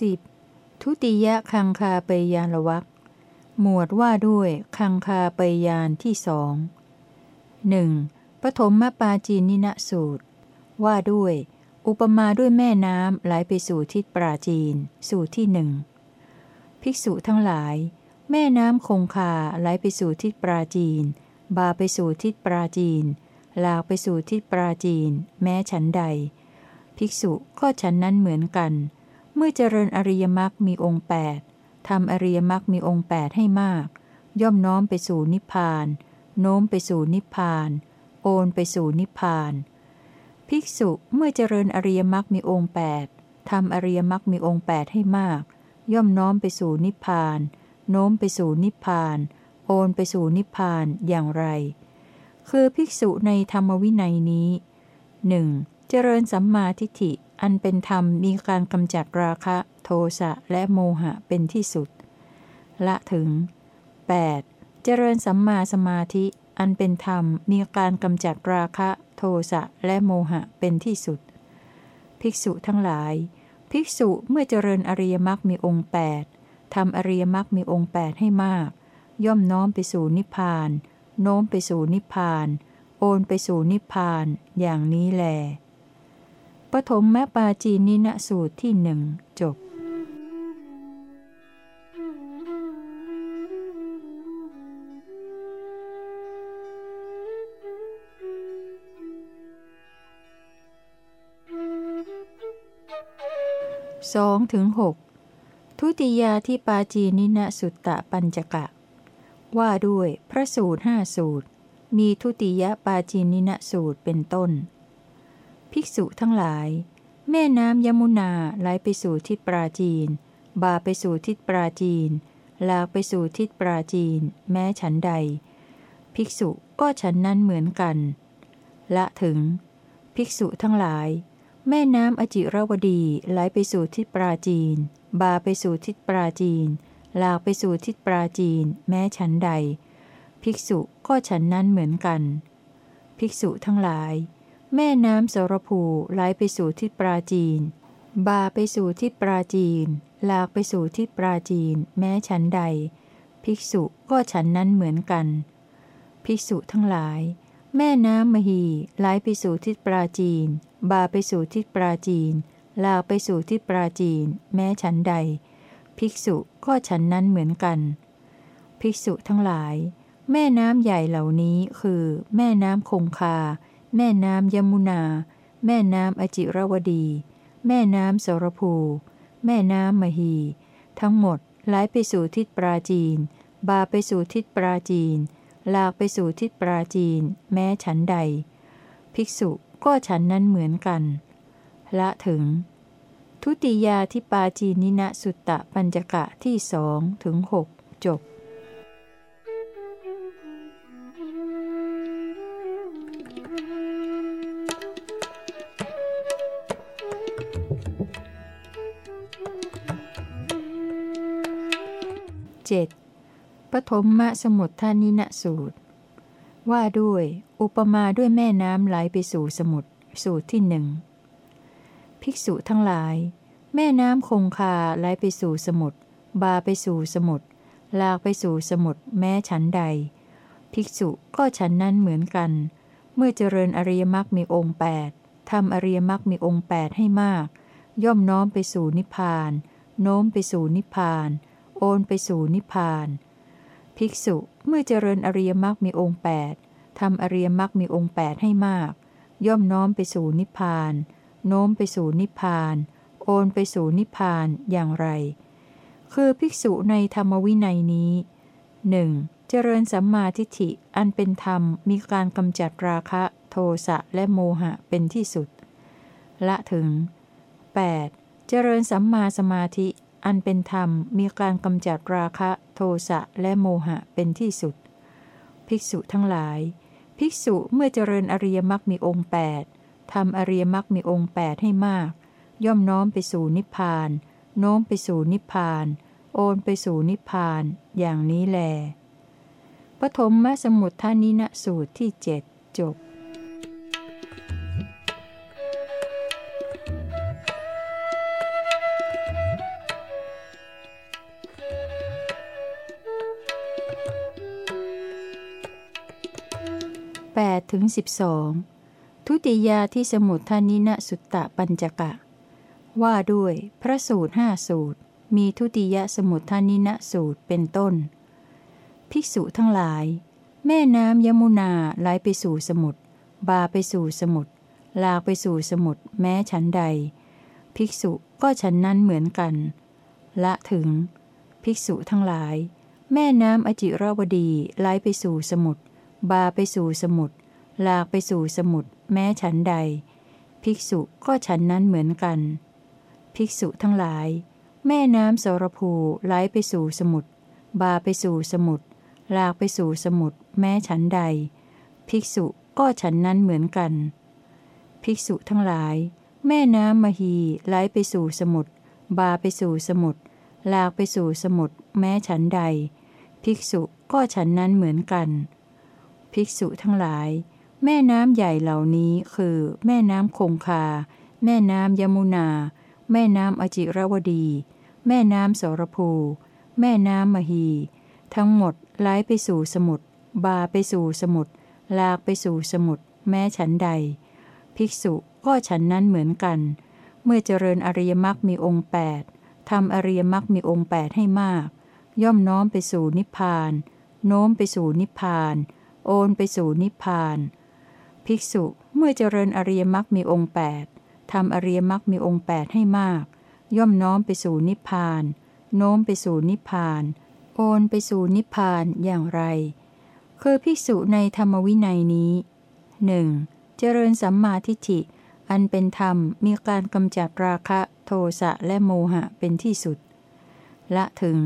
10. ทุติยคังคาเปยานวักหมวดว่าด้วยคังคาเปยานที่สองหนึ่งปฐมมปาจีนินสูตร ว่าด้วย อุปมาด้วยแม่น้ำไหลไปสู่ทิศปราจีน สูตรที่หนึ่งภิกษุทั้งหลาย แม่น้ำคงคาไหลไปสู่ทิศปราจีน บาไปสู่ทิศปราจีน ลากไปสู่ทิศปราจีน แม้ฉันใด ภิกษุก็ฉันนั้นเหมือนกัน เมื่อเจริญอริยมรรคมีองค์แปดทำอริยมรรคมีองค์แปดให้มาก ย่อมน้อมไปสู่นิพพาน โน้มไปสู่นิพพาน โอนไปสู่นิพพาน ภิกษุเมื่อเจริญอริยมรรคมีองค์แปดทำอริยมรรคมีองค์แปดให้มาก ย่อมน้อมไปสู่นิพพาน โน้มไปสู่นิพพาน โอนไปสู่นิพพานอย่างไร คือภิกษุในธรรมวินัยนี้หนึ่งเจริญสัมมาทิฏฐิ อันเป็นธรรมมีการกำจัดราคะ โทสะและโมหะเป็นที่สุด ละถึง 8. เจริญสัมมาสมาธิ อันเป็นธรรมมีการกำจัดราคะ โทสะและโมหะเป็นที่สุด ภิกษุทั้งหลาย ภิกษุเมื่อเจริญอริยมรรคมีองค์ 8ทำอริยมรรคมีองค์ 8 ให้มาก ย่อมน้อมไปสู่นิพพาน โน้มไปสู่นิพพาน โอนไปสู่นิพพาน อย่างนี้แหละ ปฐมแมปาจีนินสูตรที่หนึ่งจบสองถึงหกทุติยาที่ปาจีนินสุตตะปัญจกะ ว่าด้วยพระสูตรห้าสูตร มีทุติยปาจีนินสูตรเป็นต้น ภิกษุทั้งหลาย แม่น้ำยมุนาไหลไปสู่ทิศปราจีน บาไปสู่ทิศปราจีน ลากไปสู่ทิศปราจีน แม้ฉันใด ภิกษุก็ฉันนั้นเหมือนกัน ละถึง ภิกษุทั้งหลาย แม่น้ำอจิรวดีไหลไปสู่ทิศปราจีน บาไปสู่ทิศปราจีน ลากไปสู่ทิศปราจีน แม้ฉันใด ภิกษุก็ฉันนั้นเหมือนกัน ภิกษุทั้งหลาย แม่น้ำสรภูไหลไปสู่ทิศปราจีน บาไปสู่ทิศปราจีน หลากไปสู่ทิศปราจีน แม้ฉันใด ภิกษุก็ฉันนั้นเหมือนกัน ภิกษุทั้งหลาย แม่น้ำมหีไหลไปสู่ทิศปราจีน บาไปสู่ทิศปราจีนลาไปสู่ทิศปราจีน แม้ฉันใด ภิกษุก็ฉันนั้นเหมือนกัน ภิกษุทั้งหลาย แม่น้ำใหญ่เหล่านี้คือ แม่น้ำคงคา แม่น้ำยมุนา แม่น้ำอจิรวดี แม่น้ำสรภู แม่น้ำมหี ทั้งหมดไหลไปสู่ทิศปราจีน บาไปสู่ทิศปราจีน ลากไปสู่ทิศปราจีน แม้ฉันใด ภิกษุก็ฉันนั้นเหมือนกัน ละถึง ทุติยาที่ปาจีนินะสุตตะปัญจกะที่สองถึงหกจบ เจ็ดปฐมมะสมุทฐานินะสูตร ว่าด้วย อุปมาด้วยแม่น้ำไหลไปสู่สมุทรสูตรที่หนึ่งภิกษุทั้งหลาย แม่น้ำคงคาไหลไปสู่สมุทรบาไปสู่สมุทรลากไปสู่สมุทรแม้ฉันใด ภิกษุก็ฉันนั้นเหมือนกัน เมื่อเจริญอริยมรรคมีองค์แปดทำอริยมรรคมีองค์แปดให้มาก ย่อมน้อมไปสู่นิพพาน โน้มไปสู่นิพพาน อนไปสู่นิพพาน ภิกษุเมื่อเจริญอริยมรรคมีองค์ 8ทำอริยมรรคมีองค์ 8 ให้มาก ย่อมน้อมไปสู่นิพพาน โน้มไปสู่นิพพาน โอนไปสู่นิพพานอย่างไร คือภิกษุในธรรมวินัยนี้หนึ่งเจริญสัมมาทิฏฐิอันเป็นธรรมมีการกำจัดราคะ โทสะและโมหะเป็นที่สุด ละถึง 8. เจริญสัมมาสมาธิ อันเป็นธรรมมีการกำจัดราคะ โทสะและโมหะเป็นที่สุด ภิกษุทั้งหลาย ภิกษุเมื่อเจริญอริยมรรคมีองค์8ทำอริยมรรคมีองค์ 8 ให้มาก ย่อมน้อมไปสู่นิพพาน โน้มไปสู่นิพพาน โอนไปสู่นิพพาน อย่างนี้แล ปฐมมสมุทฐานินะสูตรที่เจ็ดจบ 8ถึง12 ทุติยาที่สมุทานินสุตตะปัญจกะ ว่าด้วยพระสูตรห้าสูตร มีทุติยสมุทานินสูตรเป็นต้น ภิกษุทั้งหลาย แม่น้ำยมุนาไหลไปสู่สมุทรบาไปสู่สมุทรลากไปสู่สมุทรแม้ฉันใด ภิกษุก็ฉันนั้นเหมือนกัน ละถึง ภิกษุทั้งหลาย แม่น้ำอจิรวดีไหลไปสู่สมุทรบาไปสู่สมุทร ลากไปสู่สมุทรแม้ฉันใด ภิกษุก็ฉันนั้นเหมือนกัน ภิกษุทั้งหลาย แม่น้ำสรภูไหลไปสู่สมุทรบาไปสู่สมุทรลากไปสู่สมุทรแม้ฉันใด ภิกษุก็ฉันนั้นเหมือนกัน ภิกษุทั้งหลาย แม่น้ำมหีไหลไปสู่สมุทรบาไปสู่สมุทรลากไปสู่สมุทรแม้ฉันใด ภิกษุก็ฉันนั้นเหมือนกัน ภิกษุทั้งหลาย แม่น้ำใหญ่เหล่านี้คือ แม่น้ำคงคา แม่น้ำยมุนา แม่น้ำอจิรวดี แม่น้ำสรภู แม่น้ำมหี ทั้งหมดไหลไปสู่สมุทรบาไปสู่สมุทรลากไปสู่สมุทรแม้ฉันใด ภิกษุก็ฉันนั้นเหมือนกัน เมื่อเจริญอริยมรรคมีองค์แปดทำอริยมรรคมีองค์แปดให้มาก ย่อมน้อมไปสู่นิพพาน โน้มไปสู่นิพพาน โอนไปสู่นิพพาน ภิกษุเมื่อเจริญอริยมรรคมีองค์แปดทำอริยมรรคมีองค์แปดให้มาก ย่อมน้อมไปสู่นิพพาน โน้มไปสู่นิพพาน โอนไปสู่นิพพานอย่างไร คือภิกษุในธรรมวินัยนี้หนึ่งเจริญสัมมาทิฏฐิ อันเป็นธรรมมีการกำจัดราคะ โทสะและโมหะเป็นที่สุด ละถึง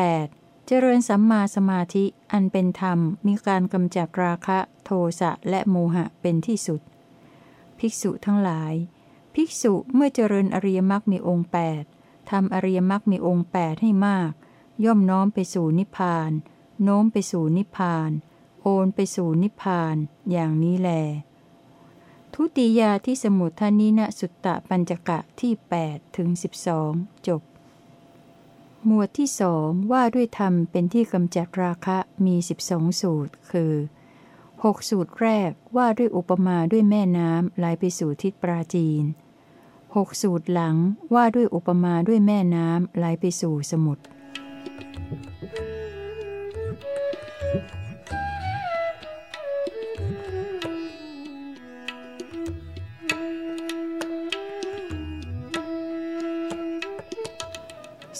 8. เจริญสัมมาสมาธิอันเป็นธรรมมีการกำจัดราคะ โทสะและโมหะเป็นที่สุด ภิกษุทั้งหลาย ภิกษุเมื่อเจริญอริยมรรคมีองค์ 8ทำอริยมรรคมีองค์ 8 ให้มาก ย่อมน้อมไปสู่นิพพาน โน้มไปสู่นิพพาน โอนไปสู่นิพพาน อย่างนี้แล ทุติยาที่สมุทานินะสุตตะปัญจกะที่8ถึง12 จบ หมวดที่สองว่าด้วยธรรมเป็นที่กำจัดราคะมี12สูตร คือ6สูตรแรกว่าด้วยอุปมาด้วยแม่น้ำไหลไปสู่ทิศปราจีน6สูตรหลังว่าด้วยอุปมาด้วยแม่น้ำไหลไปสู่สมุทร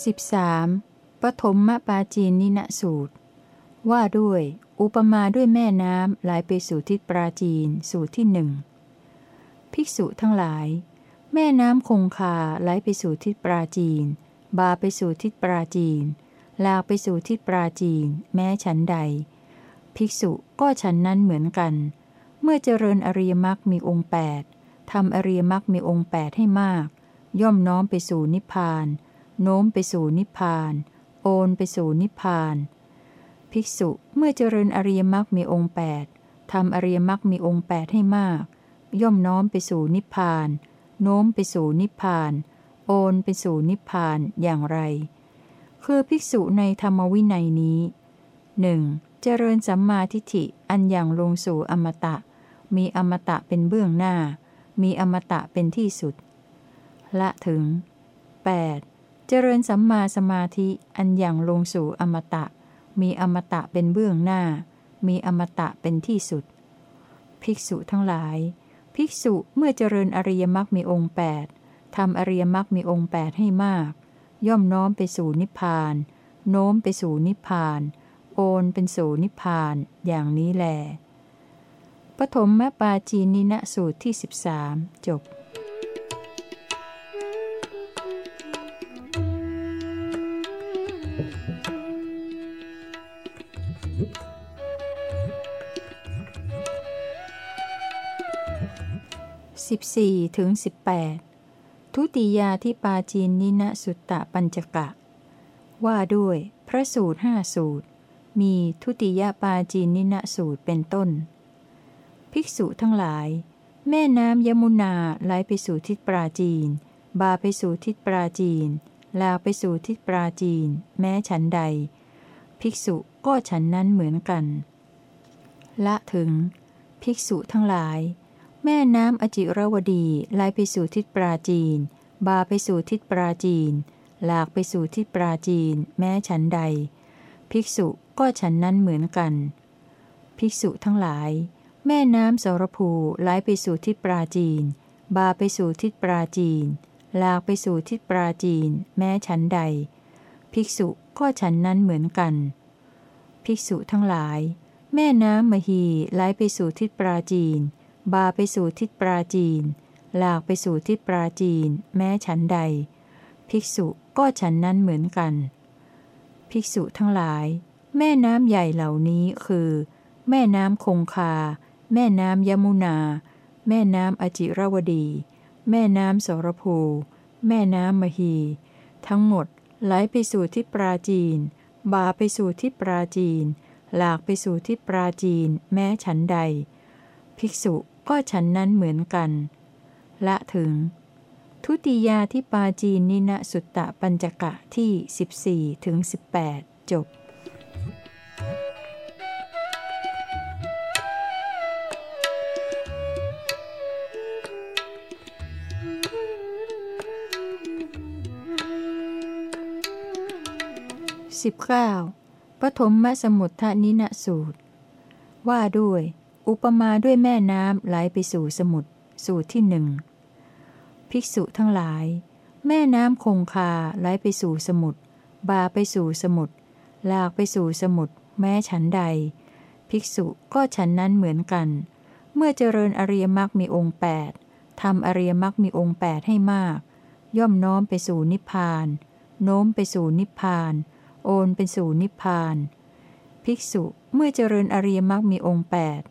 13. ปฐมมปาจีนนินสูตร ว่าด้วย อุปมาด้วยแม่น้ำไหลไปสู่ทิศปราจีนสูตรที่หนึ่งภิกษุทั้งหลาย แม่น้ำคงคาไหลไปสู่ทิศปราจีน บาไปสู่ทิศปราจีน ลากไปสู่ทิศปราจีน แม้ฉันใด ภิกษุก็ฉันนั้นเหมือนกัน เมื่อเจริญอริยมรรคมีองค์แปดทำอริยมรรคมีองค์แปดให้มาก ย่อมน้อมไปสู่นิพพาน โน้มไปสู่นิพพาน โอนไปสู่นิพพาน ภิกษุเมื่อเจริญอริยมรรคมีองค์8ทำอริยมรรคมีองค์8ให้มาก ย่อมน้อมไปสู่นิพพาน โน้มไปสู่นิพพาน โอนไปสู่นิพพานอย่างไร คือภิกษุในธรรมวินัยนี้หนึ่งเจริญสัมมาทิฏฐิอันอย่างลงสู่อมตะ มีอมตะเป็นเบื้องหน้า มีอมตะเป็นที่สุด ละถึง 8. เจริญสัมมาสมาธิอันอย่างลงสู่อมตะ มีอมตะเป็นเบื้องหน้า มีอมตะเป็นที่สุด ภิกษุทั้งหลาย ภิกษุเมื่อเจริญอริยมรรคมีองค์8ทำอริยมรรคมีองค์ 8 ให้มาก ย่อมน้อมไปสู่นิพพาน โน้มไปสู่นิพพาน โอนเป็นสู่นิพพาน อย่างนี้แลปฐมมปาจีนินะสูตรที่ 13 จบ 14ถึง18 ทุติยาที่ปาจีนนินะสุตตะปัญจกะ ว่าด้วย พระสูตรห้าสูตร มีทุติยาปาจีนนินะสูตรเป็นต้น ภิกษุทั้งหลาย แม่น้ำยมุนาไหลไปสู่ทิศปราจีน บาไปสู่ทิศปราจีน ลาไปสู่ทิศปราจีน แม้ฉันใด ภิกษุก็ฉันนั้นเหมือนกัน ละถึง ภิกษุทั้งหลาย แม่น้ำอจิรวดีไหลไปสู่ทิศปราจีน บาไปสู่ทิศปราจีน หลากไปสู่ทิศปราจีน แม้ฉันใด ภิกษุก็ฉันนั้นเหมือนกัน ภิกษุทั้งหลาย แม่น้ำสรภูไหลไปสู่ทิศปราจีน บาไปสู่ทิศปราจีน หลากไปสู่ทิศปราจีน แม้ฉันใด ภิกษุก็ฉันนั้นเหมือนกัน ภิกษุทั้งหลาย แม่น้ำมหีไหลไปสู่ทิศปราจีน บาไปสู่ทิศปราจีน หลากไปสู่ทิศปราจีน แม้ฉันใด ภิกษุก็ฉันนั้นเหมือนกัน ภิกษุทั้งหลาย แม่น้ำใหญ่เหล่านี้คือ แม่น้ำคงคา แม่น้ำยมุนา แม่น้ำอจิรวดี แม่น้ำสรภู แม่น้ำมหี ทั้งหมดไหลไปสู่ทิศปราจีน บาไปสู่ทิศปราจีน หลากไปสู่ทิศปราจีน แม้ฉันใด ภิกษุก็ฉันนั้นเหมือนกัน ละถึง ทุติยาที่ปาจีนินะสุตตะปัญจกะที่ 14ถึง18 จบ 19. ปฐมมสมุทธนินสูตร ว่าด้วย อุปมาด้วยแม่น้ำไหลไปสู่สมุทรสูตรที่หนึ่งภิกษุทั้งหลาย แม่น้ำคงคาไหลไปสู่สมุทรบาไปสู่สมุทรลากไปสู่สมุทรแม้ฉันใด ภิกษุก็ฉันนั้นเหมือนกัน เมื่อเจริญอริยมรรคมีองค์แปดทำอริยมรรคมีองค์แปดให้มาก ย่อมน้อมไปสู่นิพพาน โน้มไปสู่นิพพาน โอนไปสู่นิพพาน ภิกษุเมื่อเจริญอริยมรรคมีองค์แปด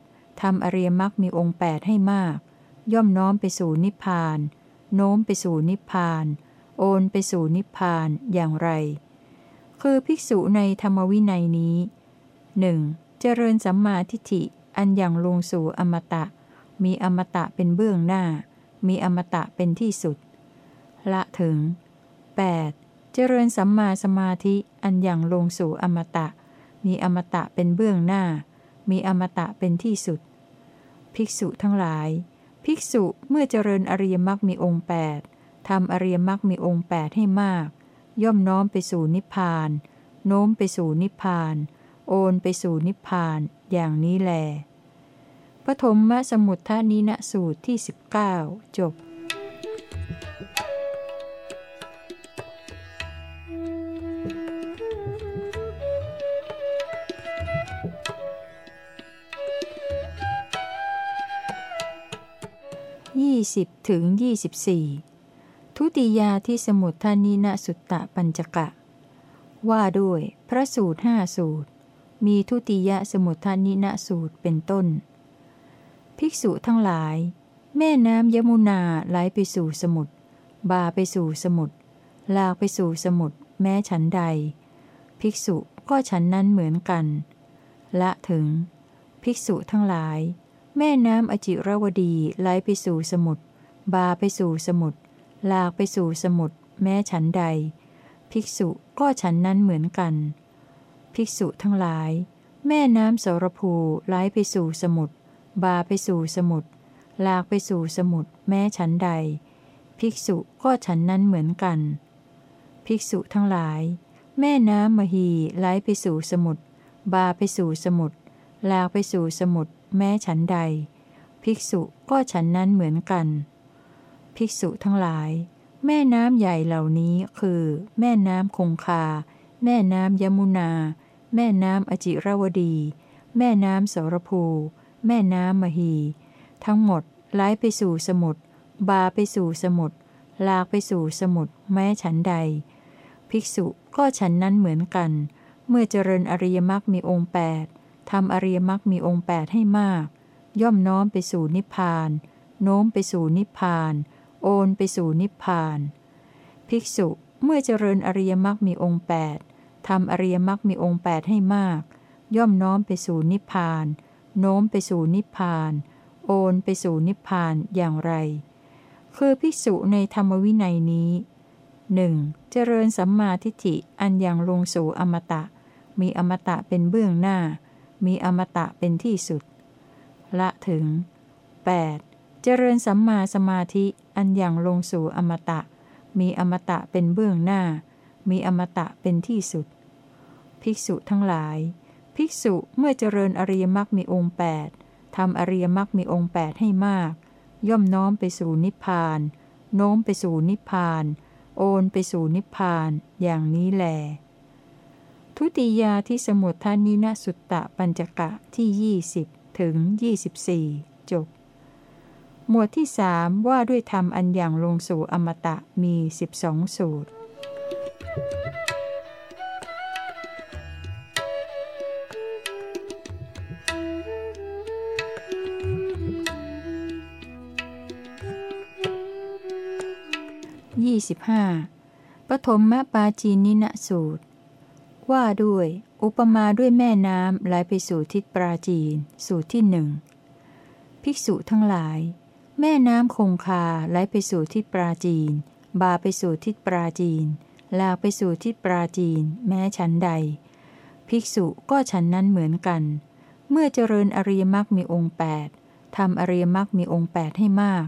ทำอริยมรรคมีองค์แปดให้มาก ย่อมน้อมไปสู่นิพพาน โน้มไปสู่นิพพาน โอนไปสู่นิพพานอย่างไร คือภิกษุในธรรมวินัยนี้หนึ่งเจริญสัมมาทิฏฐิอันอย่างลงสู่อมตะ มีอมตะเป็นเบื้องหน้า มีอมตะเป็นที่สุด ละถึง 8. เจริญสัมมาสมาธิอันอย่างลงสู่อมตะ มีอมตะเป็นเบื้องหน้ามีอมตะเป็นที่สุด ภิกษุทั้งหลาย ภิกษุเมื่อเจริญอริยมรรคมีองค์แปดทำอริยมรรคมีองค์แปดให้มาก ย่อมน้อมไปสู่นิพพาน โน้มไปสู่นิพพาน โอนไปสู่นิพพาน อย่างนี้แล ปฐมมสมุทธานินะสูตรที่ 19 จบ 20ถึง24 ทุติยาที่สมุทธานินสุตตะปัญจกะ ว่าด้วยพระสูตรห้าสูตร มีทุติยสมุทธานินสูตรเป็นต้น ภิกษุทั้งหลาย แม่น้ำยมุนาไหลไปสู่สมุทรบาไปสู่สมุทรลากไปสู่สมุทรแม้ฉันใด ภิกษุก็ฉันนั้นเหมือนกัน ละถึง ภิกษุทั้งหลาย แม่น้ำอจิรวดีไหลไปสู่สมุทรบาไปสู่สมุทรลากไปสู่สมุทรแม้ฉันใด ภิกษุก็ฉันนั้นเหมือนกัน ภิกษุทั้งหลาย แม่น้ำสรภูไหลไปสู่สมุทรบาไปสู่สมุทรลากไปสู่สมุทรแม้ฉันใด ภิกษุก็ฉันนั้นเหมือนกัน ภิกษุทั้งหลาย แม่น้ำมหีไหลไปสู่สมุทรบาไปสู่สมุทรลากไปสู่สมุทร แม้ฉันใด ภิกษุก็ฉันนั้นเหมือนกัน ภิกษุทั้งหลาย แม่น้ำใหญ่เหล่านี้คือ แม่น้ำคงคา แม่น้ำยมุนา แม่น้ำอจิรวดี แม่น้ำสรภู แม่น้ำมหี ทั้งหมดไหลไปสู่สมุทรบาไปสู่สมุทรลากไปสู่สมุทรแม้ฉันใด ภิกษุก็ฉันนั้นเหมือนกัน เมื่อเจริญอริยมรรคมีองค์แปด ทำอริยมรรคมีองค์แปดให้มาก ย่อมน้อมไปสู่นิพพาน โน้มไปสู่นิพพาน โอนไปสู่นิพพาน ภิกษุเมื่อเจริญอริยมรรคมีองค์แปดทำอริยมรรคมีองค์แปดให้มาก ย่อมน้อมไปสู่นิพพาน โน้มไปสู่นิพพาน โอนไปสู่นิพพานอย่างไร คือภิกษุในธรรมวินัยนี้หนึ่งเจริญสัมมาทิฏฐิอันยังลงสู่อมตะ มีอมตะเป็นเบื้องหน้า มีอมตะเป็นที่สุด ละถึง 8. เจริญสัมมาสมาธิอันอย่างลงสู่อมตะ มีอมตะเป็นเบื้องหน้า มีอมตะเป็นที่สุด ภิกษุทั้งหลาย ภิกษุเมื่อเจริญอริยมรรคมีองค์8ทำอริยมรรคมีองค์ 8 ให้มาก ย่อมน้อมไปสู่นิพพาน โน้มไปสู่นิพพาน โอนไปสู่นิพพาน อย่างนี้แหละ ทุติยาที่สมุทฐานินสุตตะปัญจกะที่ 20 ถึง 24 จบ หมวดที่สามว่าด้วยธรรมอันอย่างลงสู่อมตะมี 12 สูตร 25. ปฐมมปาจีนินสูตร ว่าด้วย อุปมาด้วยแม่น้ำไหลไปสู่ทิศปราจีน สูตรที่หนึ่งภิกษุทั้งหลาย แม่น้ำคงคาไหลไปสู่ทิศปราจีน บาไปสู่ทิศปราจีน ลากไปสู่ทิศปราจีน แม้ฉันใด ภิกษุก็ฉันนั้นเหมือนกัน เมื่อเจริญอริยมรรคมีองค์8ทำอริยมรรคมีองค์8ให้มาก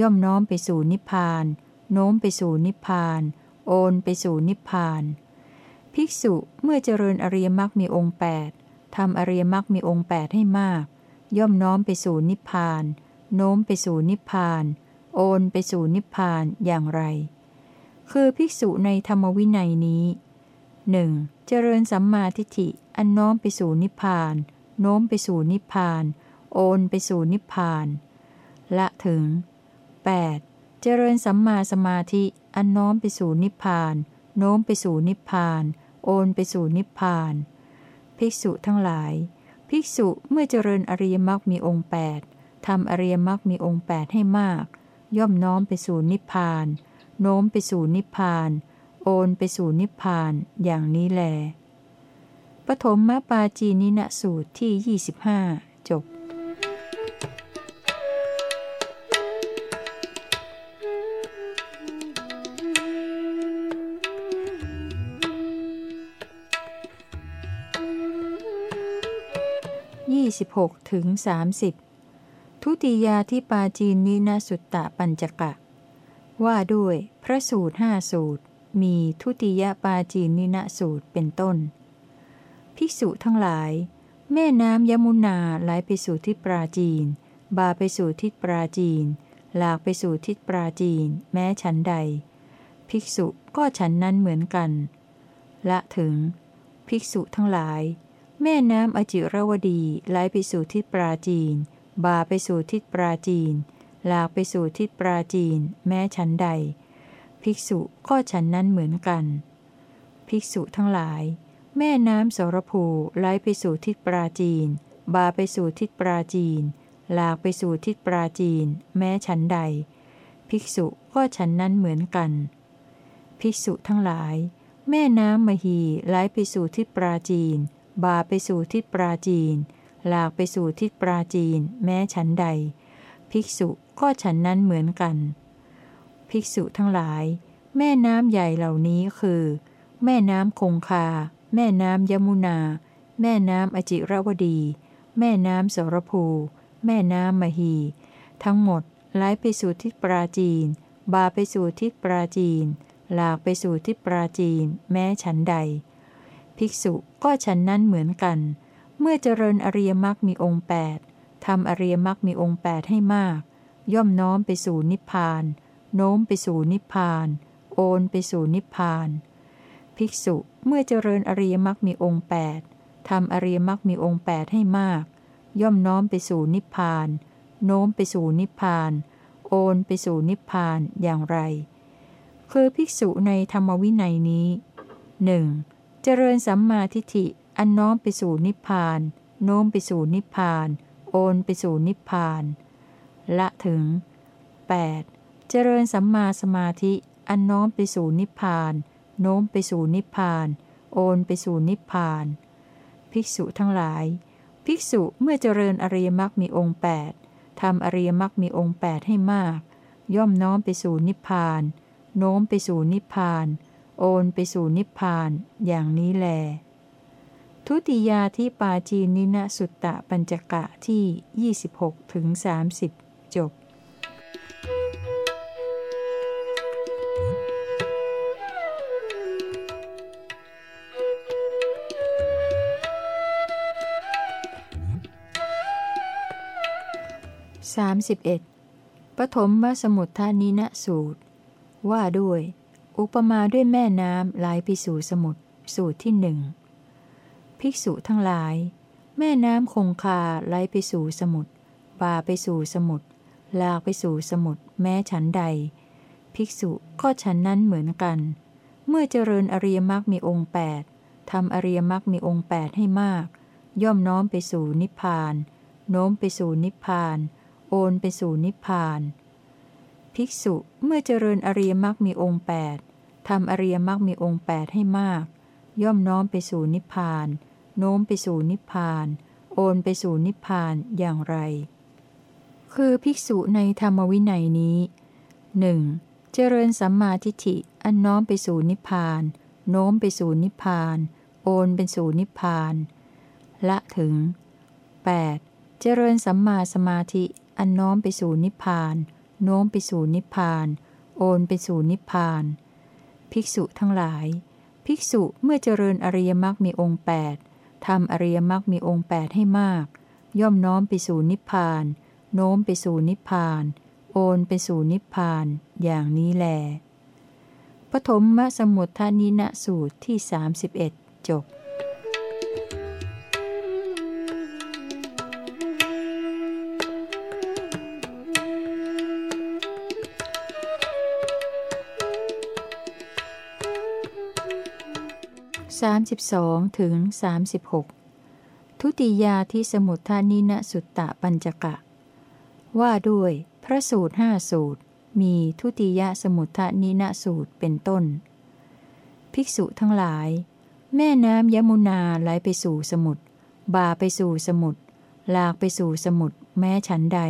ย่อมน้อมไปสู่นิพพาน โน้มไปสู่นิพพาน โอนไปสู่นิพพาน ภิกษุเมื่อเจริญอริยมรรคมีองค์ 8ทำอริยมรรคมีองค์ 8 ให้มาก ย่อมน้อมไปสู่นิพพาน โน้มไปสู่นิพพาน โอนไปสู่นิพพานอย่างไร คือภิกษุในธรรมวินัยนี้หนึ่งเจริญสัมมาทิฏฐิอันน้อมไปสู่นิพพาน โน้มไปสู่นิพพาน โอนไปสู่นิพพาน ละถึง 8. เจริญสัมมาสมาธิอันน้อมไปสู่นิพพาน โน้มไปสู่นิพพาน โอนไปสู่นิพพาน ภิกษุทั้งหลาย ภิกษุเมื่อเจริญอริยมรรคมีองค์ 8ทำอริยมรรคมีองค์ 8 ให้มาก ย่อมน้อมไปสู่นิพพาน โน้มไปสู่นิพพาน โอนไปสู่นิพพานอย่างนี้แลปฐมมปาจีนินสูตรที่ 25 จบ 26ถึง30 ทุติยาที่ปาจีนนินสุตตะปัญจกะ ว่าด้วยพระสูตรห้าสูตร มีทุติยปาจีนินสูตรเป็นต้น ภิกษุทั้งหลาย แม่น้ำยมุนาไหลไปสู่ทิศปราจีน บาไปสู่ทิศปราจีน หลากไปสู่ทิศปราจีน แม้ฉันใด ภิกษุก็ฉันนั้นเหมือนกัน ละถึง ภิกษุทั้งหลาย แม่น้ำอจิรวดีไหลไปสู่ทิศปราจีน บาไปสู่ทิศปราจีน หลากไปสู่ทิศปราจีน แม้ฉันใด ภิกษุก็ฉันนั้นเหมือนกัน ภิกษุทั้งหลาย แม่น้ำสรภูไหลไปสู่ทิศปราจีน บาไปสู่ทิศปราจีน หลากไปสู่ทิศปราจีน แม้ฉันใด ภิกษุก็ฉันนั้นเหมือนกัน ภิกษุทั้งหลาย แม่น้ำมหีไหลไปสู่ทิศปราจีน บาไปสู่ทิศปราจีน หลากไปสู่ทิศปราจีน แม้ฉันใด ภิกษุก็ฉันนั้นเหมือนกัน ภิกษุทั้งหลาย แม่น้ำใหญ่เหล่านี้คือ แม่น้ำคงคา แม่น้ำยมุนา แม่น้ำอจิรวดี แม่น้ำสรภู แม่น้ำมหี ทั้งหมดไหลไปสู่ทิศปราจีน บาไปสู่ทิศปราจีน หลากไปสู่ทิศปราจีน แม้ฉันใด ภิกษุก็ฉันนั้นเหมือนกัน เมื่อเจริญอริยมรรคมีองค์ 8ทำอริยมรรคมีองค์ 8 ให้มาก ย่อมน้อมไปสู่นิพพาน โน้มไปสู่นิพพาน โอนไปสู่นิพพาน ภิกษุเมื่อเจริญอริยมรรคมีองค์ 8ทำอริยมรรคมีองค์ 8 ให้มาก ย่อมน้อมไปสู่นิพพาน โน้มไปสู่นิพพาน โอนไปสู่นิพพานอย่างไร คือภิกษุในธรรมวินัยนี้หนึ่ง เจริญสัมมาทิฏฐิอันน้อมไปสู่นิพพาน โน้มไปสู่นิพพาน โอนไปสู่นิพพาน ละถึง 8. เจริญสัมมาสมาธิ อันน้อมไปสู่นิพพาน โน้มไปสู่นิพพาน โอนไปสู่นิพพาน ภิกษุทั้งหลาย ภิกษุเมื่อเจริญอริยมรรคมีองค์ 8ทำอริยมรรคมีองค์ 8 ให้มาก ย่อมน้อมไปสู่นิพพาน โน้มไปสู่นิพพาน โอนไปสู่นิพพานอย่างนี้แล ทุติยาที่ปาจีนินะสุตตะปัญจกะที่ 26ถึง30 จบ 31. ปฐมวสมุทธานินะสูตร ว่าด้วย อุปมาด้วยแม่น้ำไหลไปสู่สมุทรสูตรที่หนึ่งภิกษุทั้งหลาย แม่น้ำคงคาไหลไปสู่สมุทรบาไปสู่สมุทรลากไปสู่สมุทรแม้ฉันใด ภิกษุก็ฉันนั้นเหมือนกัน เมื่อเจริญอริยมรรคมีองค์8ทำอริยมรรคมีองค์ 8 ให้มาก ย่อมน้อมไปสู่นิพพาน โน้มไปสู่นิพพาน โอนไปสู่นิพพาน ภิกษุเมื่อเจริญอริยมรรคมีองค์ 8 ทำอริยมรรคมีองค์8ให้มาก ย่อมน้อมไปสู่นิพพาน โน้มไปสู่นิพพาน โอนไปสู่นิพพานอย่างไร คือภิกษุในธรรมวินัยนี้หนึ่งเจริญสัมมาทิฏฐิอันน้อมไปสู่นิพพาน โน้มไปสู่นิพพาน โอนไปสู่นิพพาน ละถึง 8. เจริญสัมมาสมาธิอันน้อมไปสู่นิพพาน โน้มไปสู่นิพพาน โอนไปสู่นิพพาน ภิกษุทั้งหลาย ภิกษุเมื่อเจริญอริยมรรคมีองค์8ทำอริยมรรคมีองค์แปดให้มาก ย่อมน้อมไปสู่นิพพาน โน้มไปสู่นิพพาน โอนไปสู่นิพพาน อย่างนี้แล ปฐมมสมุทธานินะสูตรที่ 31 จบ 32ถึง36 ทุติยาที่สมุทธานินสุตตะปัญจกะ ว่าด้วย พระสูตรห้าสูตร มีทุติยสมุทธานินสูตรเป็นต้น ภิกษุทั้งหลาย แม่น้ำยมุนาไหลไปสู่สมุทรบาไปสู่สมุทรลากไปสู่สมุทรแม้ฉันใด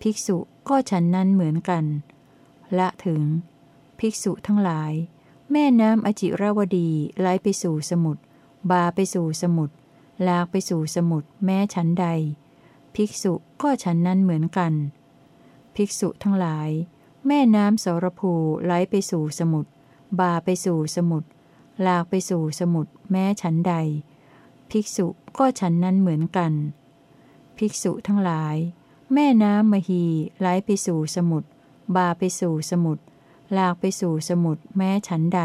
ภิกษุก็ฉันนั้นเหมือนกัน ละถึง ภิกษุทั้งหลาย แม่น้ำอจิรวดีไหลไปสู่สมุทรบาไปสู่สมุทรลากไปสู่สมุทรแม้ฉันใด ภิกษุก็ฉันนั้นเหมือนกัน ภิกษุทั้งหลาย แม่น้ำสรภูไหลไปสู่สมุทรบาไปสู่สมุทรลากไปสู่สมุทรแม้ฉันใด ภิกษุก็ฉันนั้นเหมือนกัน ภิกษุทั้งหลาย แม่น้ำมหีไหลไปสู่สมุทรบาไปสู่สมุทร ลากไปสู่สมุทรแม้ฉันใด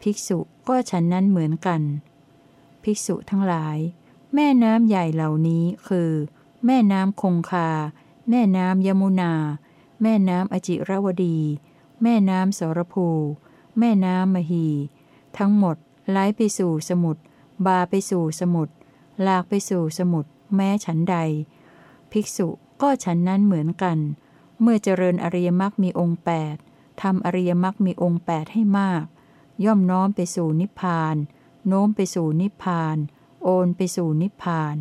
ภิกษุก็ฉันนั้นเหมือนกัน ภิกษุทั้งหลาย แม่น้ำใหญ่เหล่านี้คือ แม่น้ำคงคา แม่น้ำยมุนา แม่น้ำอจิรวดี แม่น้ำสรภู แม่น้ำมหี ทั้งหมดไหลไปสู่สมุทรบาไปสู่สมุทรลากไปสู่สมุทรแม้ฉันใด ภิกษุก็ฉันนั้นเหมือนกัน เมื่อเจริญอริยมรรคมีองค์แปด ทำอริยมรรคมีองค์แปดให้มาก ย่อมน้อมไปสู่นิพพาน โน้มไปสู่นิพพาน โอนไปสู่นิพพาน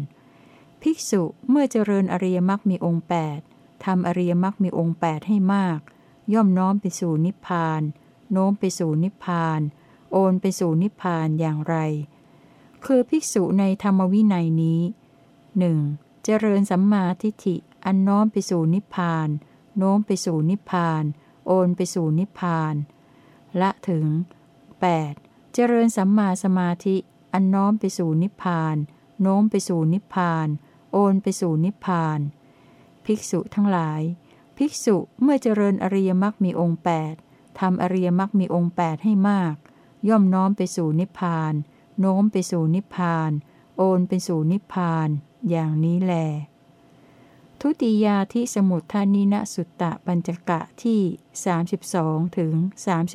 ภิกษุเมื่อเจริญอริยมรรคมีองค์แปดทำอริยมรรคมีองค์แปดให้มาก ย่อมน้อมไปสู่นิพพาน โน้มไปสู่นิพพาน โอนไปสู่นิพพานอย่างไร คือภิกษุในธรรมวินัยนี้หนึ่งเจริญสัมมาทิฏฐิอันน้อมไปสู่นิพพาน โน้มไปสู่นิพพาน โอนไปสู่นิพพาน ละถึง 8. เจริญสัมมาสมาธิ อันน้อมไปสู่นิพพาน โน้มไปสู่นิพพาน โอนไปสู่นิพพาน ภิกษุทั้งหลาย ภิกษุเมื่อเจริญอริยมรรคมีองค์ 8ทำอริยมรรคมีองค์ 8 ให้มาก ย่อมน้อมไปสู่นิพพาน โน้มไปสู่นิพพาน โอนไปสู่นิพพาน อย่างนี้แล ทุติยาที่สมุทธานินสุตตะปัญจกะที่ 32 ถึง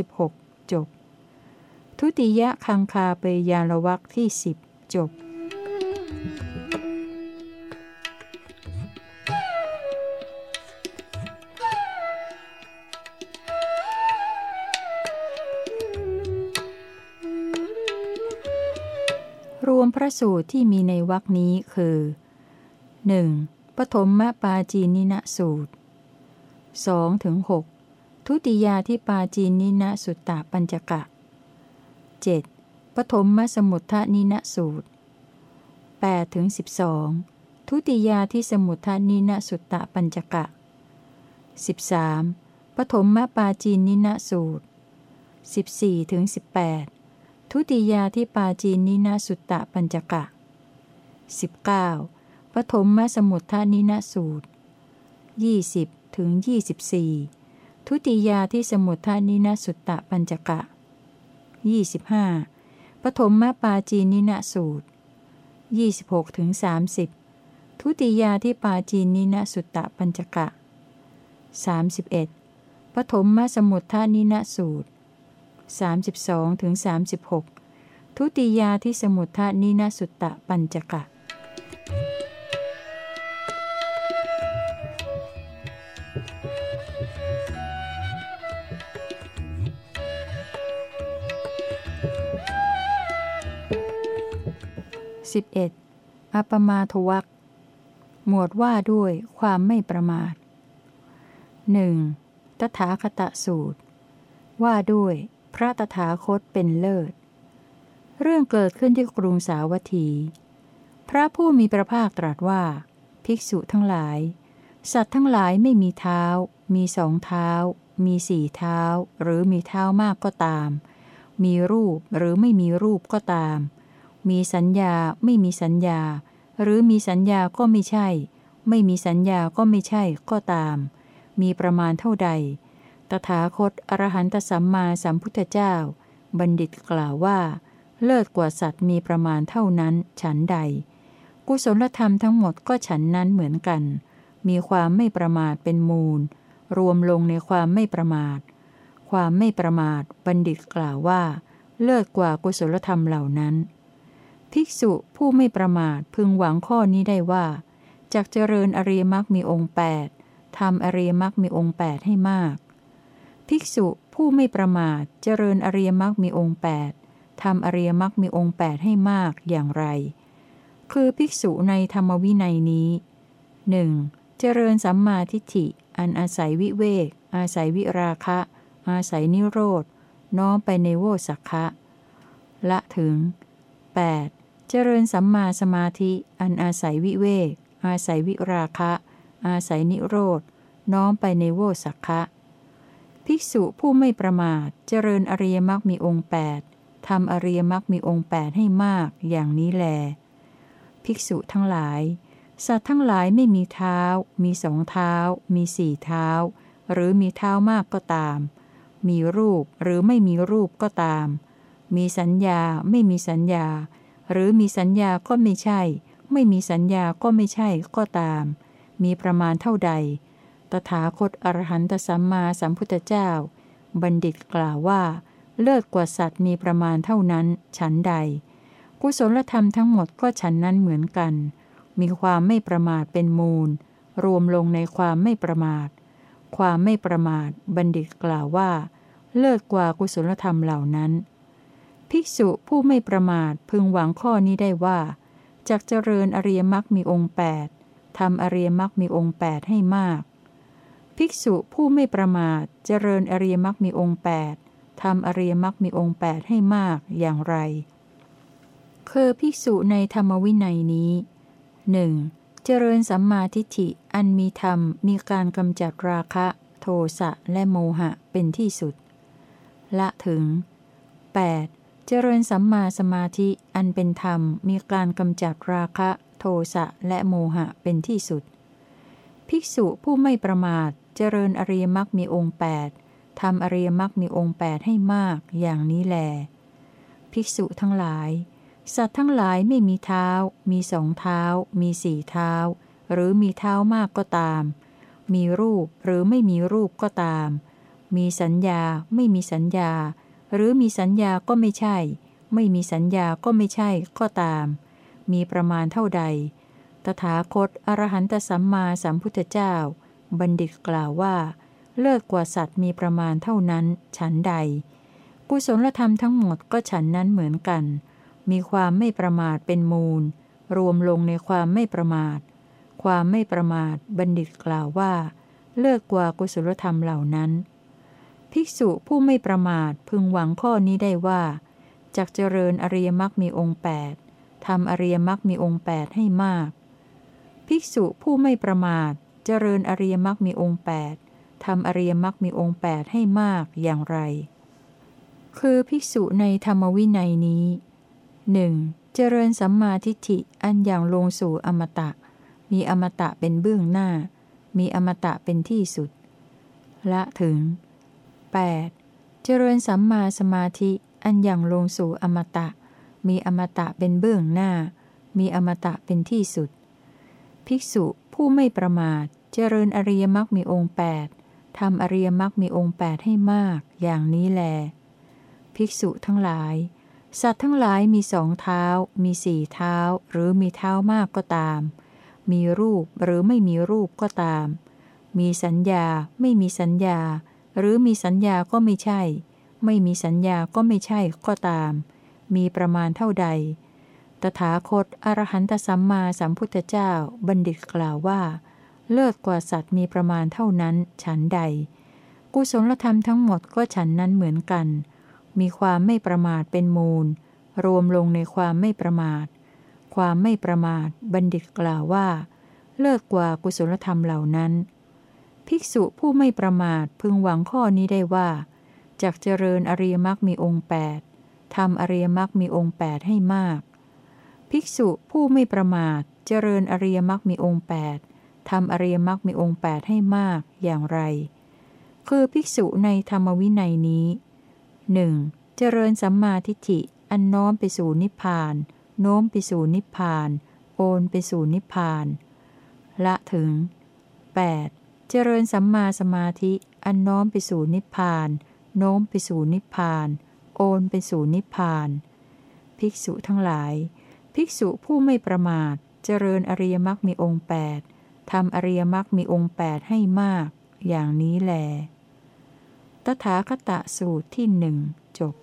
36 จบ ทุติยะคังคาเปยาลวักที่ 10 จบรวมพระสูตรที่มีในวักนี้คือ 1. ปฐมมปาจีนินะสูตร2ถึง6ทุติยาที่ปาจีนินะสุตตะปัญจกะ 7. ปฐมมสมุทธนินะสูตร8ถึง12 ทุติยาที่สมุทานินะสุตตะปัญจกะ 13. ปฐมมปาจีนินะสูตร 14ถึง18 ทุติยาที่ปาจีนินะสุตตะปัญจกะ 19. ปฐมมสมุทานินสูตร 20ถึง24 ทุติยาที่สมุทานินสุตตะปัญจกะ 25. ปฐมมปาจีนินสูตร 26ถึง30 ทุติยาที่ปาจีนินสุตตะปัญจกะ 31. ปฐมมสมุทธานินสูตร 32ถึง36 ทุติยาที่สมุทธานินสุตตะปัญจกะ 11. อัปมาทวักหมวดว่าด้วยความไม่ประมาทหนึ่งตถาคตสูตร ว่าด้วยพระตถาคตเป็นเลิศ เรื่องเกิดขึ้นที่กรุงสาวัตถี พระผู้มีพระภาคตรัสว่า ภิกษุทั้งหลาย สัตว์ทั้งหลายไม่มีเท้า มีสองเท้า มีสี่เท้า หรือมีเท้ามากก็ตาม มีรูปหรือไม่มีรูปก็ตาม มีสัญญาไม่มีสัญญา หรือมีสัญญาก็ไม่ใช่ ไม่มีสัญญาก็ไม่ใช่ก็ตาม มีประมาณเท่าใด ตถาคตอรหันตสัมมาสัมพุทธเจ้า บัณฑิตกล่าวว่า เลิศกว่าสัตว์มีประมาณเท่านั้น ฉันใด กุศลธรรมทั้งหมดก็ฉันนั้นเหมือนกัน มีความไม่ประมาทเป็นมูล รวมลงในความไม่ประมาท ความไม่ประมาท บัณฑิตกล่าวว่า เลิศกว่ากุศลธรรมเหล่านั้น ภิกษุผู้ไม่ประมาทพึงหวังข้อนี้ได้ว่าจากเจริญอริยมรรคมีองค์แปดทำอริยมรรคมีองค์แปดให้มาก ภิกษุผู้ไม่ประมาทเจริญอริยมรรคมีองค์แปดทำอริยมรรคมีองค์แปดให้มากอย่างไร คือภิกษุในธรรมวินัยนี้หนึ่งเจริญสัมมาทิฏฐิ อันอาศัยวิเวก อาศัยวิราคะ อาศัยนิโรธ น้อมไปในโวสักคะ ละถึง 8. เจริญสัมมาสมาธิ อันอาศัยวิเวกอาศัยวิราคะ อาศัยนิโรธ น้อมไปในโวสักคะ ภิกษุผู้ไม่ประมาท เจริญอริยมรรคมีองค์แปดทำอริยมรรคมีองค์แปดให้มากอย่างนี้แล ภิกษุทั้งหลาย สัตว์ทั้งหลายไม่มีเท้า มีสองเท้า มีสี่เท้า หรือมีเท้ามากก็ตาม มีรูปหรือไม่มีรูปก็ตาม มีสัญญาไม่มีสัญญา หรือมีสัญญาก็ไม่ใช่ ไม่มีสัญญาก็ไม่ใช่ก็ตาม มีประมาณเท่าใด ตถาคตอรหันตสัมมาสัมพุทธเจ้า บัณฑิตกล่าวว่า เลิศกว่าสัตว์มีประมาณเท่านั้น ฉันใด กุศลธรรมทั้งหมดก็ฉันนั้นเหมือนกัน มีความไม่ประมาทเป็นมูล รวมลงในความไม่ประมาท ความไม่ประมาท บัณฑิตกล่าวว่า เลิศกว่ากุศลธรรมเหล่านั้น ภิกษุผู้ไม่ประมาทพึงหวังข้อนี้ได้ว่าจากเจริญอริยมรรคมีองค์แปดทำอริยมรรคมีองค์แปดให้มาก ภิกษุผู้ไม่ประมาทเจริญอริยมรรคมีองค์แปดทำอริยมรรคมีองค์แปดให้มากอย่างไร คือภิกษุในธรรมวินัยนี้หนึ่งเจริญสัมมาทิฏฐิอันมีธรรมมีการกำจัดราคะ โทสะและโมหะเป็นที่สุด ละถึง 8. เจริญสัมมาสมาธิอันเป็นธรรมมีการกำจัดราคะ โทสะและโมหะเป็นที่สุด ภิกษุผู้ไม่ประมาทเจริญอริยมรรคมีองค์แปดทำอริยมรรคมีองค์แปดให้มากอย่างนี้แล ภิกษุทั้งหลาย สัตว์ทั้งหลายไม่มีเท้า มีสองเท้า มีสี่เท้า หรือมีเท้ามากก็ตาม มีรูปหรือไม่มีรูปก็ตาม มีสัญญาไม่มีสัญญา หรือมีสัญญาก็ไม่ใช่ ไม่มีสัญญาก็ไม่ใช่ก็ตาม มีประมาณเท่าใด ตถาคตอรหันตสัมมาสัมพุทธเจ้า บัณฑิตกล่าวว่า เลิศกว่าสัตว์มีประมาณเท่านั้น ฉันใด กุศลธรรมทั้งหมดก็ฉันนั้นเหมือนกัน มีความไม่ประมาทเป็นมูล รวมลงในความไม่ประมาท ความไม่ประมาท บัณฑิตกล่าวว่า เลิศกว่ากุศลธรรมเหล่านั้น ภิกษุผู้ไม่ประมาทพึงหวังข้อนี้ได้ว่าจากเจริญอริยมรรคมีองค์แปดทำอริยมรรคมีองค์ 8 ให้มาก ภิกษุผู้ไม่ประมาท เจริญอริยมรรคมีองค์ 8ทำอริยมรรคมีองค์ 8 ให้มากอย่างไร คือภิกษุในธรรมวินัยนี้หนึ่งเจริญสัมมาทิฏฐิอันอย่างลงสู่อมตะ มีอมตะเป็นเบื้องหน้า มีอมตะเป็นที่สุด ละถึง 8. เจริญสัมมาสมาธิอันอย่างลงสู่อมตะ มีอมตะเป็นเบื้องหน้า มีอมตะเป็นที่สุด ภิกษุผู้ไม่ประมาท เจริญอริยมรรคมีองค์ 8 ทำอริยมรรคมีองค์ 8 ให้มาก อย่างนี้แล ภิกษุทั้งหลาย สัตว์ทั้งหลายมีสองเท้า มีสี่เท้า หรือมีเท้ามากก็ตาม มีรูปหรือไม่มีรูปก็ตาม มีสัญญาไม่มีสัญญา หรือมีสัญญาก็ไม่ใช่ ไม่มีสัญญาก็ไม่ใช่ก็ตาม มีประมาณเท่าใด ตถาคตอรหันตสัมมาสัมพุทธเจ้าบัณฑิตกล่าวว่า เลิศกว่าสัตว์มีประมาณเท่านั้น ฉันใด กุศลธรรมทั้งหมดก็ฉันนั้นเหมือนกัน มีความไม่ประมาทเป็นมูล รวมลงในความไม่ประมาท ความไม่ประมาท บัณฑิตกล่าวว่า เลิศกว่ากุศลธรรมเหล่านั้น ภิกษุผู้ไม่ประมาทพึงหวังข้อนี้ได้ว่าจากเจริญอริยมรรคมีองค์8ทำอริยมรรคมีองค์ 8 ให้มาก ภิกษุผู้ไม่ประมาทเจริญอริยมรรคมีองค์ 8ทำอริยมรรคมีองค์ 8 ให้มากอย่างไร คือภิกษุในธรรมวินัยนี้หนึ่งเจริญสัมมาทิฏฐิอันน้อมไปสู่นิพพาน โน้มไปสู่นิพพาน โอนไปสู่นิพพาน ละถึง 8. เจริญสัมมาสมาธิ อันน้อมไปสู่นิพพาน โน้มไปสู่นิพพาน โอนไปสู่นิพพาน ภิกษุทั้งหลาย ภิกษุผู้ไม่ประมาท เจริญอริยมรรคมีองค์8ทำอริยมรรคมีองค์8ให้มาก อย่างนี้แล ตถาคตะสูตรที่หนึ่งจบ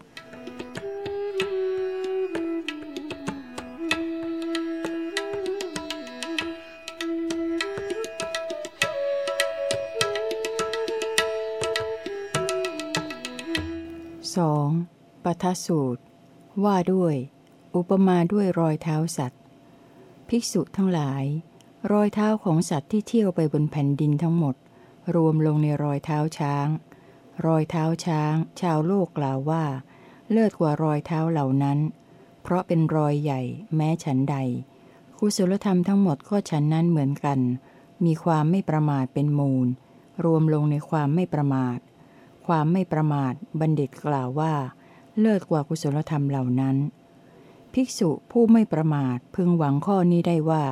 ปัทสูตร ว่าด้วย อุปมาด้วยรอยเท้าสัตว์ ภิกษุทั้งหลาย รอยเท้าของสัตว์ที่เที่ยวไปบนแผ่นดินทั้งหมด รวมลงในรอยเท้าช้าง รอยเท้าช้าง ชาวโลกกล่าวว่า เลิศกว่ารอยเท้าเหล่านั้น เพราะเป็นรอยใหญ่ แม้ฉันใดกุศลธรรมทั้งหมดก็ฉันนั้นเหมือนกัน มีความไม่ประมาทเป็นมูล รวมลงในความไม่ประมาท ความไม่ประมาทบัณฑิตกล่าวว่า เลิศกว่ากุศลธรรมเหล่านั้น ภิกษุผู้ไม่ประมาทพึงหวังข้อนี้ได้ว่า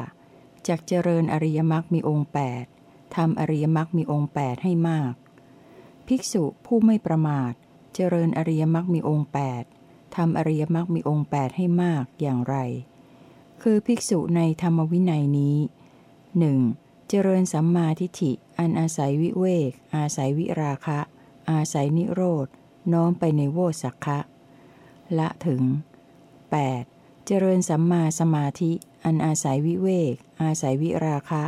จากเจริญอริยมรรคมีองค์8ทำอริยมรรคมีองค์ 8 ให้มาก ภิกษุผู้ไม่ประมาท เจริญอริยมรรคมีองค์ 8ทำอริยมรรคมีองค์ 8 ให้มากอย่างไร คือภิกษุในธรรมวินัยนี้หนึ่งเจริญสัมมาทิฏฐิ อันอาศัยวิเวก อาศัยวิราคะ อาศัยนิโรธน้อมไปในโวสักคะ ละถึง 8. เจริญสัมมาสมาธิ อันอาศัยวิเวก อาศัยวิราคะ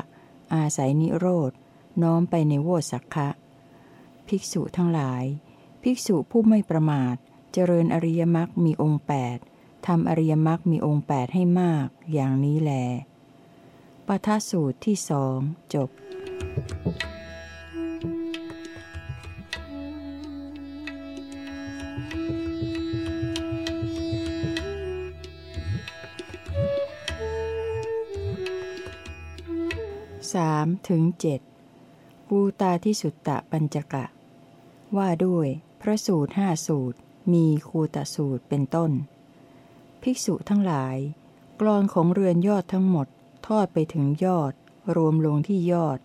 อาศัยนิโรธ น้อมไปในโวสักคะ ภิกษุทั้งหลาย ภิกษุผู้ไม่ประมาท เจริญอริยมรรคมีองค์ 8ทำอริยมรรคมีองค์ 8 ให้มาก อย่างนี้แลปทัสูตรที่สองจบ 3ถึง7กูตาที่สุตตะปัญจกะ ว่าด้วย พระสูตรห้าสูตร มีคูตสูตรเป็นต้น ภิกษุทั้งหลาย กรอนของเรือนยอดทั้งหมด ทอดไปถึงยอด รวมลงที่ยอด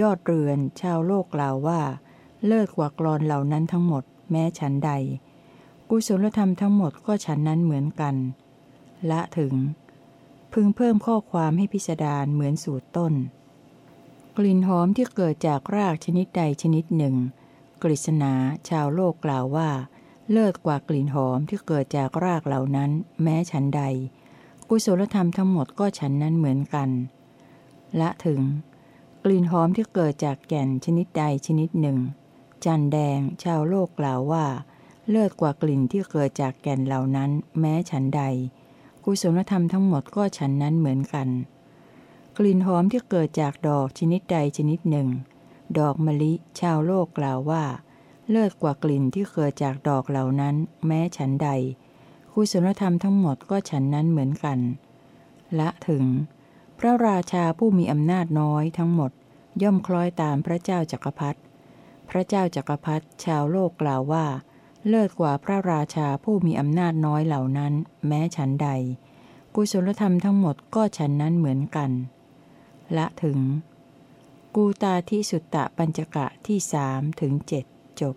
ยอดเรือนชาวโลกกล่าวว่า เลิศกว่ากรอนเหล่านั้นทั้งหมด แม้ฉันใด กุศลธรรมทั้งหมดก็ฉันนั้นเหมือนกัน ละถึงพึงเพิ่มข้อความให้พิสดารเหมือนสูตรต้น กลิ่นหอมที่เกิดจากรากชนิดใดชนิดหนึ่ง กฤษณาชาวโลกกล่าวว่า เลิศกว่ากลิ่นหอมที่เกิดจากรากเหล่านั้น แม้ฉันใด กุศลธรรมทั้งหมดก็ฉันนั้นเหมือนกัน ละถึง กลิ่นหอมที่เกิดจากแก่นชนิดใดชนิดหนึ่ง จันแดง ชาวโลกกล่าวว่า เลิศกว่ากลิ่นที่เกิดจากแก่นเหล่านั้น แม้ฉันใด กุศลธรรมทั้งหมดก็ฉันนั้นเหมือนกัน กลิ่นหอมที่เกิดจากดอกชนิดใดชนิดหนึ่ง ดอกมะลิชาวโลกกล่าวว่า เลิศกว่ากลิ่นที่เกิดจากดอกเหล่านั้น แม้ฉันใดกุศลธรรมทั้งหมดก็ฉันนั้นเหมือนกัน ละถึง พระราชาผู้มีอำนาจน้อยทั้งหมด ย่อมคล้อยตามพระเจ้าจักรพรรดิพระเจ้าจักรพรรดิชาวโลกกล่าวว่า เลิศกว่าพระราชาผู้มีอำนาจน้อยเหล่านั้น แม้ฉันใด กุศลธรรมทั้งหมดก็ฉันนั้นเหมือนกัน ละถึง กูตาที่สุตตะปัญจกะที่สามถึงเจ็ดจบ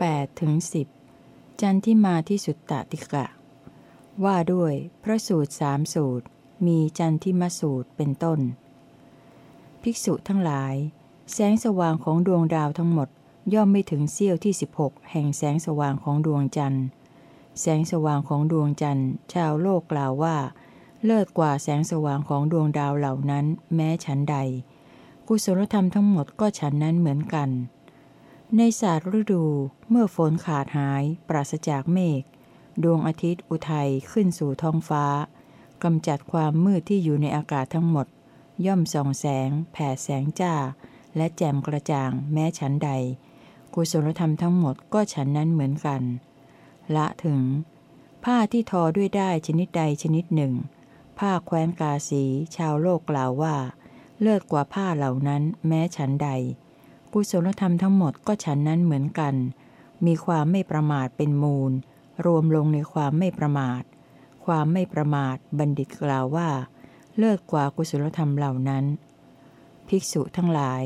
8ถึง10 จันที่มาที่สุตตติกะ ว่าด้วยพระสูตรสามสูตร มีจันทิมสูตรเป็นต้น ภิกษุทั้งหลาย แสงสว่างของดวงดาวทั้งหมด ย่อมไม่ถึงเสี้ยวที่ 16 แห่งแสงสว่างของดวงจันทร์ แสงสว่างของดวงจันทร์ ชาวโลกกล่าวว่า เลิศกว่าแสงสว่างของดวงดาวเหล่านั้น แม้ฉันใด กุศลธรรมทั้งหมดก็ฉันนั้นเหมือนกัน ในศาสตร์ฤดูเมื่อฝนขาดหาย ปราศจากเมฆดวงอาทิตย์อุทัยขึ้นสู่ท้องฟ้ากำจัดความมืดที่อยู่ในอากาศทั้งหมด ย่อมส่องแสง แผ่แสงจ้า และแจ่มกระจ่างแม้ฉันใด กุศลธรรมทั้งหมดก็ฉันนั้นเหมือนกัน ละถึง ผ้าที่ทอด้วยได้ชนิดใดชนิดหนึ่ง ผ้าแคว้นกาสี ชาวโลกกล่าวว่า เลิศกว่าผ้าเหล่านั้นแม้ฉันใด กุศลธรรมทั้งหมดก็ฉันนั้นเหมือนกัน มีความไม่ประมาทเป็นมูล รวมลงในความไม่ประมาท ความไม่ประมาทบัณฑิตกล่าวว่า เลิศกว่ากุศลธรรมเหล่านั้น ภิกษุทั้งหลาย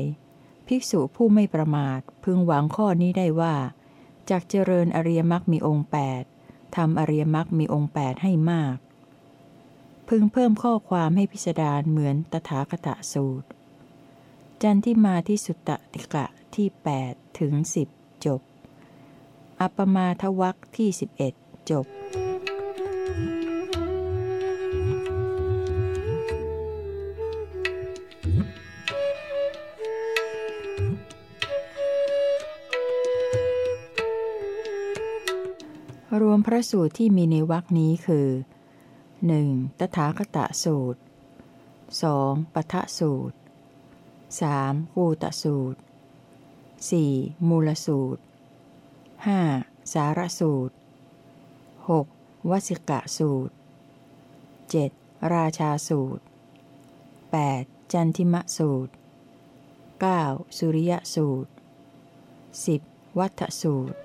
ภิกษุผู้ไม่ประมาทพึงหวังข้อนี้ได้ว่าจากเจริญอริยมรรคมีองค์8ทำอริยมรรคมีองค์ 8 ให้มาก พึงเพิ่มข้อความให้พิสดารเหมือนตถาคตสูตร จันที่มาที่สุตติกะที่ 8 ถึง 10 จบ อัปปมาทวักที่ 11 จบ พระสูตรที่มีในวรคนี้คือ 1. ตถาคตสูตร 2. ปทะสูตร 3. กูตสูตร 4. มูลสูตร 5. สารสูตร 6. วสิกะสูตร 7. ราชาสูตร 8. จันทิมะสูตร 9. สุริยสูตร 10. วัฏสูตร